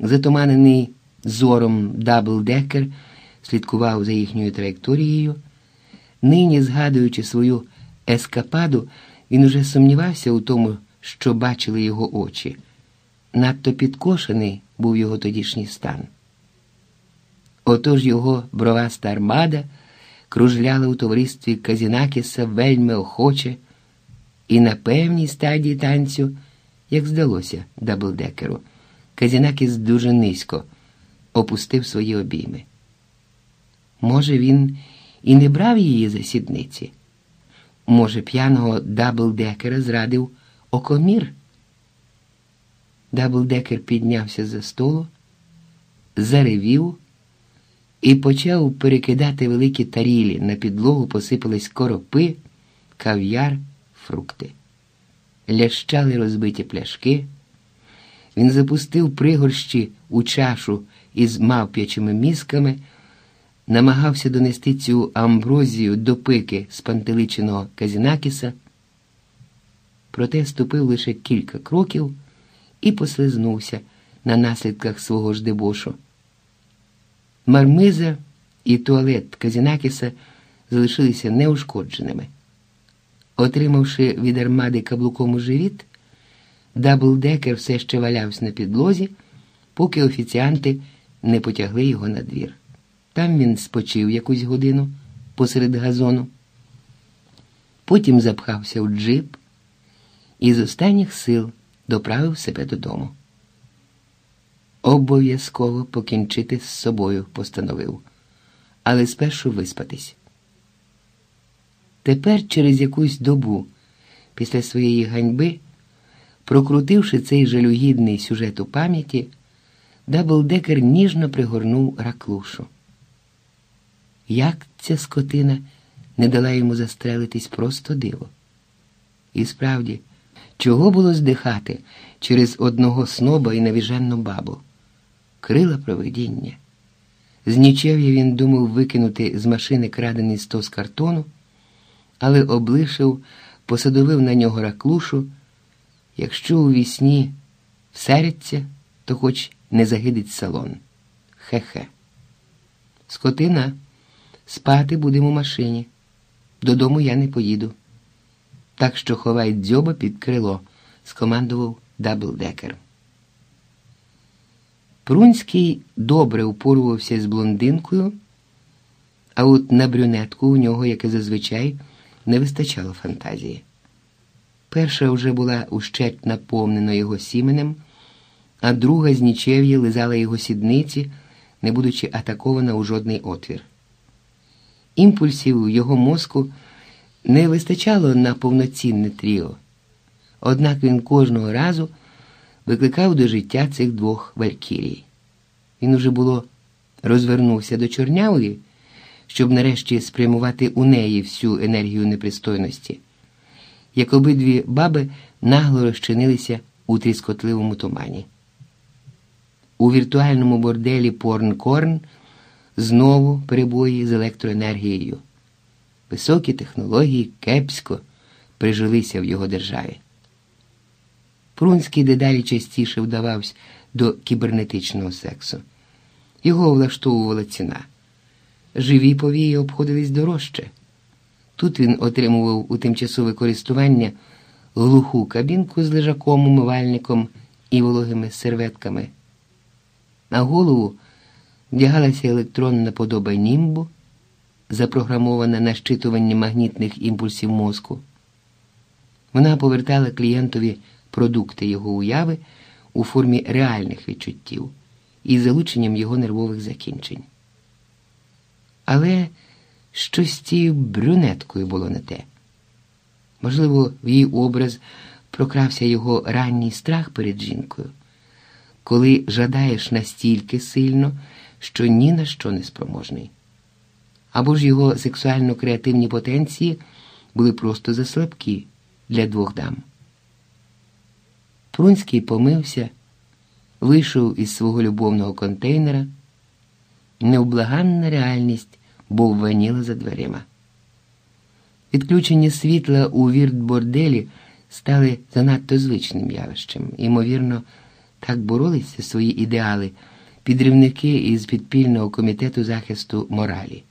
Затуманений зором Даблдекер слідкував за їхньою траєкторією. Нині, згадуючи свою ескападу, він уже сумнівався у тому, що бачили його очі. Надто підкошений був його тодішній стан. Отож його броваста армада кружляла у товаристві Казінакіса вельми охоче, і на певній стадії танцю, як здалося Даблдекеру, Казінакіс дуже низько опустив свої обійми. Може, він і не брав її за сідниці. Може, п'яного Даблдекера зрадив окомір. Даблдекер піднявся за столу, заревів і почав перекидати великі тарілі. На підлогу посипались коропи, кав'яр, фрукти. Лящали розбиті пляшки. Він запустив пригорщі у чашу із мавп'ячими мізками, намагався донести цю амброзію до пики спантеличеного Казінакіса, проте ступив лише кілька кроків і послизнувся на наслідках свого ж дебошу. Мармиза і туалет Казінакіса залишилися неушкодженими. Отримавши від армади каблуком у живіт, Даблдекер все ще валявся на підлозі, поки офіціанти не потягли його на двір. Там він спочив якусь годину посеред газону, потім запхався в джип і з останніх сил доправив себе додому. Обов'язково покінчити з собою, постановив, але спершу виспатись. Тепер, через якусь добу, після своєї ганьби, прокрутивши цей жалюгідний сюжет у пам'яті, Даблдекер ніжно пригорнув раклушу. Як ця скотина не дала йому застрелитись просто диво? І справді, чого було здихати через одного сноба і навіженну бабу? Крила провидіння. З нічев'я він думав викинути з машини крадений стос картону, але облишив, посадовив на нього раклушу. Якщо у вісні всериться, то хоч не загидить салон. Хе-хе. Скотина, спати будемо в машині. Додому я не поїду. Так що ховай дзьоба під крило, скомандував Даблдекер. Прунський добре упорувався з блондинкою, а от на брюнетку у нього, як і зазвичай, не вистачало фантазії. Перша вже була ущерть наповнена його сіменем, а друга з нічев'ї лизала його сідниці, не будучи атакована у жодний отвір. Імпульсів його мозку не вистачало на повноцінне тріо, однак він кожного разу викликав до життя цих двох валькірій. Він уже було розвернувся до чорнявої, щоб нарешті спрямувати у неї всю енергію непристойності, як обидві баби нагло розчинилися у тріскотливому тумані. У віртуальному борделі Порнкорн знову перебої з електроенергією. Високі технології кепсько прижилися в його державі. Прунський дедалі частіше вдавався до кібернетичного сексу. Його влаштовувала ціна. Живі повії обходились дорожче. Тут він отримував у тимчасове користування глуху кабінку з лежаком, умивальником і вологими серветками. На голову вдягалася електронна подоба німбу, запрограмована на щитування магнітних імпульсів мозку. Вона повертала клієнтові продукти його уяви у формі реальних відчуттів із залученням його нервових закінчень. Але щось з цією брюнеткою було не те. Можливо, в її образ прокрався його ранній страх перед жінкою, коли жадаєш настільки сильно, що ні на що не спроможний. Або ж його сексуально креативні потенції були просто заслабкі для двох дам. Прунський помився, вийшов із свого любовного контейнера. Невблаганна реальність бовваніла за дверима. Відключення світла у віртборделі стали занадто звичним явищем, ймовірно, Так боролися свої ідеали підривники із підпільного комітету захисту моралі.